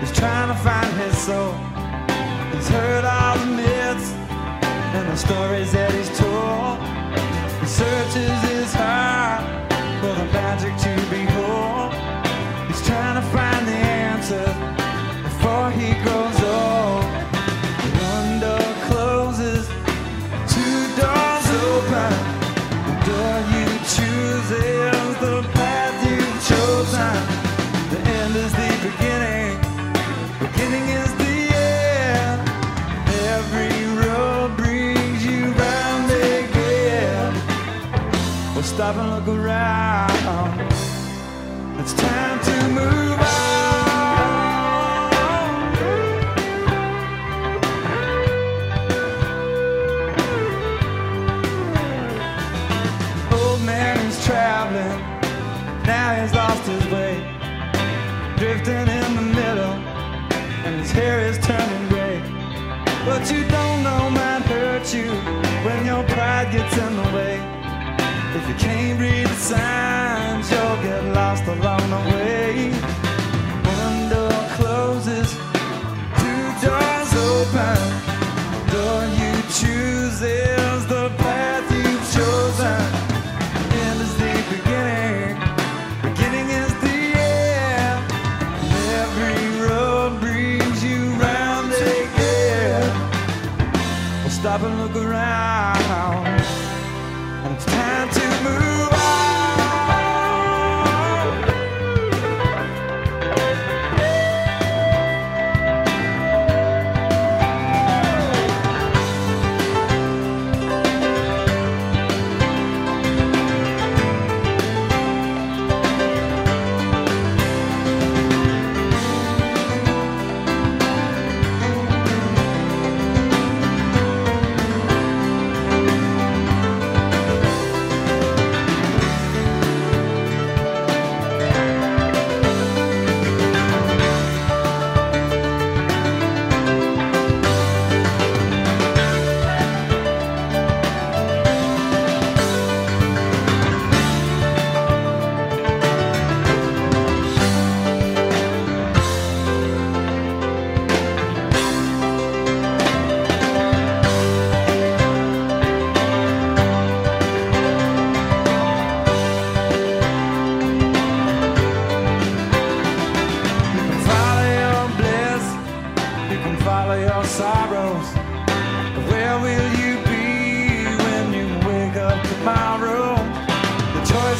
He's trying to find his soul. He's heard all the myths and the stories that he's told. He searches his heart for the magic to behold. He's trying to find the answer before he grows old. One door closes, two doors open. The door you choose is the path you've chosen. The end is the Stop and look around. It's time to move on. Old man is traveling, now he's lost his way. Drifting in the middle, and his hair is turning gray. But you don't know might hurt you when your pride gets in the way. You can't read the signs, you'll get lost along the way. One door closes, two doors open. The door you choose is the path you've chosen. The end is the beginning, beginning is the end. Every road brings you round again. Well, stop and look around.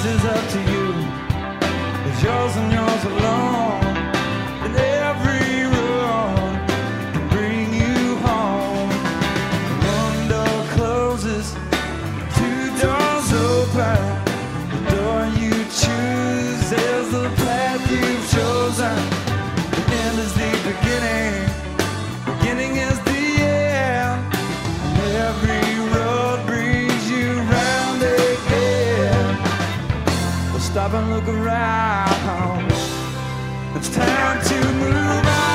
Is up to you, it's yours and yours stop and look around. It's time to move on.